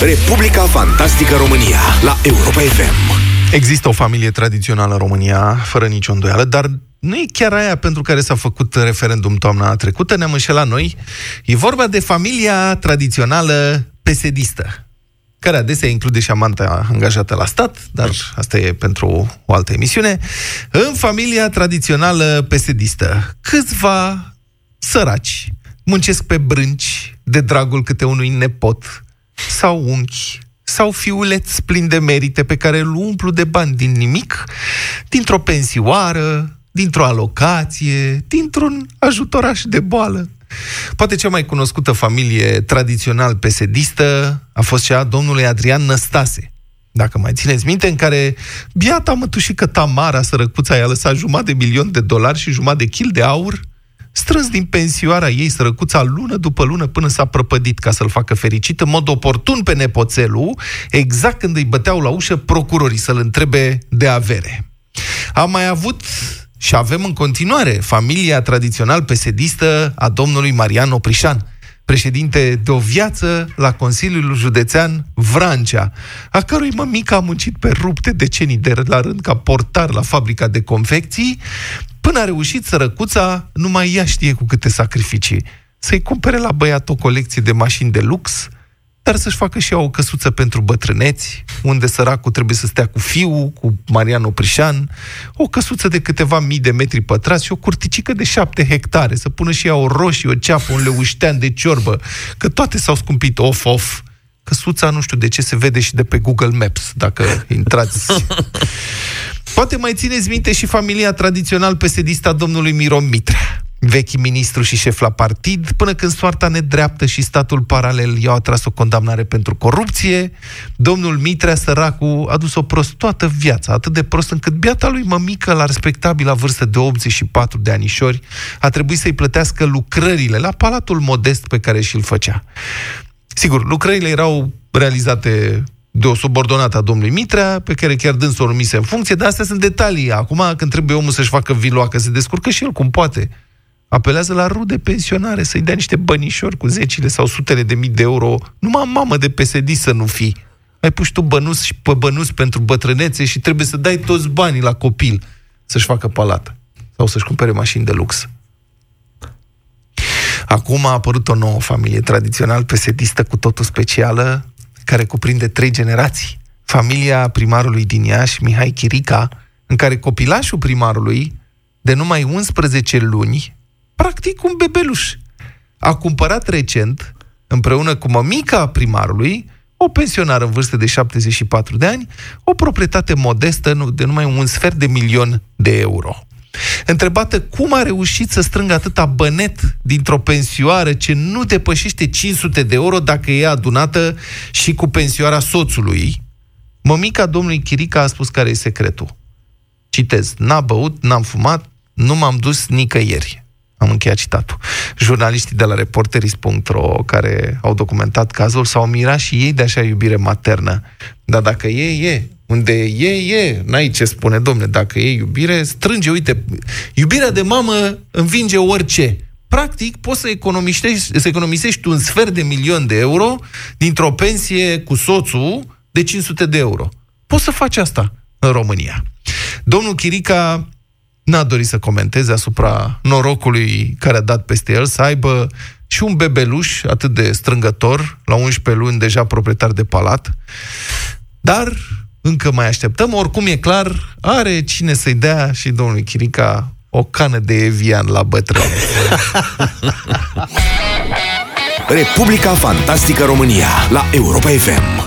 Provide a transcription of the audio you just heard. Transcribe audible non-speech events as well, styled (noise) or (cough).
Republica Fantastică România la Europa FM. Există o familie tradițională în România, fără nicio îndoială, dar nu e chiar aia pentru care s-a făcut referendum toamna trecută, ne-am înșelat noi. E vorba de familia tradițională pesedistă, care adesea include și amanta angajată la stat, dar asta e pentru o altă emisiune. În familia tradițională pesedistă, câțiva săraci muncesc pe brânci de dragul câte unui nepot sau unchi sau fiuleți plini de merite pe care îl umplu de bani din nimic, dintr-o pensioară, dintr-o alocație, dintr-un ajutoraș de boală. Poate cea mai cunoscută familie tradițional pesedistă a fost cea a domnului Adrian Năstase, dacă mai țineți minte, în care biata mătușică Tamara, sărăcuța, i-a lăsat jumătate de milion de dolari și jumătate de kil de aur strâns din pensioara ei sărăcuța lună după lună până s-a prăpădit ca să-l facă fericit în mod oportun pe nepoțelul, exact când îi băteau la ușă procurorii să-l întrebe de avere. Am mai avut și avem în continuare familia tradițional pesedistă a domnului Marian Oprișan, președinte de o viață la Consiliul Județean Vrancea, a cărui mămică a muncit pe rupte decenii de la rând ca portar la fabrica de confecții, Până a reușit sărăcuța, numai ea știe cu câte sacrificii, să-i cumpere la băiat o colecție de mașini de lux, dar să-și facă și ea o căsuță pentru bătrâneți, unde săracul trebuie să stea cu fiul, cu Marian Oprișan, o căsuță de câteva mii de metri pătrați și o curticică de șapte hectare, să pună și ea o roșie, o ceapă, un leuștean de ciorbă, că toate s-au scumpit off-off. Căsuța, nu știu de ce, se vede și de pe Google Maps, dacă intrați (laughs) Poate mai țineți minte și familia tradițional pesedistă a domnului Miron Mitrea vechi ministru și șef la partid, până când soarta nedreaptă și statul paralel i-au atras o condamnare pentru corupție, domnul Mitrea, săracu, a dus o prost toată viața, atât de prost încât biata lui mămică, la respectabilă vârstă de 84 de anișori, a trebuit să-i plătească lucrările la palatul modest pe care și-l făcea. Sigur, lucrările erau realizate de o subordonată a domnului Mitrea, pe care chiar dânsul o numise în funcție, dar astea sunt detalii. Acum, când trebuie omul să-și facă viloacă, se descurcă și el cum poate. Apelează la rude pensionare, să-i dea niște bănișori cu zecile sau sutele de mii de euro. Numai mamă de PSD să nu fii. Ai pus tu bănuți și pe bănuți pentru bătrânețe și trebuie să dai toți banii la copil să-și facă palată sau să-și cumpere mașini de lux. Acum a apărut o nouă familie tradițional pesedistă cu totul specială, care cuprinde trei generații. Familia primarului din Iași, Mihai Chirica, în care copilașul primarului, de numai 11 luni, practic un bebeluș, a cumpărat recent, împreună cu mămica primarului, o pensionară în vârstă de 74 de ani, o proprietate modestă de numai un sfert de milion de euro. Întrebată cum a reușit să strângă atâta bănet dintr-o pensioară ce nu depășește 500 de euro dacă e adunată și cu pensioara soțului, mămica domnului Chirica a spus care e secretul. Citez, n-a băut, n-am fumat, nu m-am dus nicăieri. Am încheiat citatul. Jurnaliștii de la reporteris.ro care au documentat cazul s-au mirat și ei de așa iubire maternă. Dar dacă e, e. Unde e, e. N-ai ce spune, domne, dacă e iubire, strânge, uite, iubirea de mamă învinge orice. Practic, poți să economisești, să economisești un sfert de milion de euro dintr-o pensie cu soțul de 500 de euro. Poți să faci asta în România. Domnul Chirica n-a dorit să comenteze asupra norocului care a dat peste el, să aibă și un bebeluș atât de strângător, la 11 luni deja proprietar de palat, dar încă mai așteptăm. Oricum e clar, are cine să-i dea și domnului Chirica o cană de evian la bătrân. (laughs) Republica Fantastică România la Europa FM.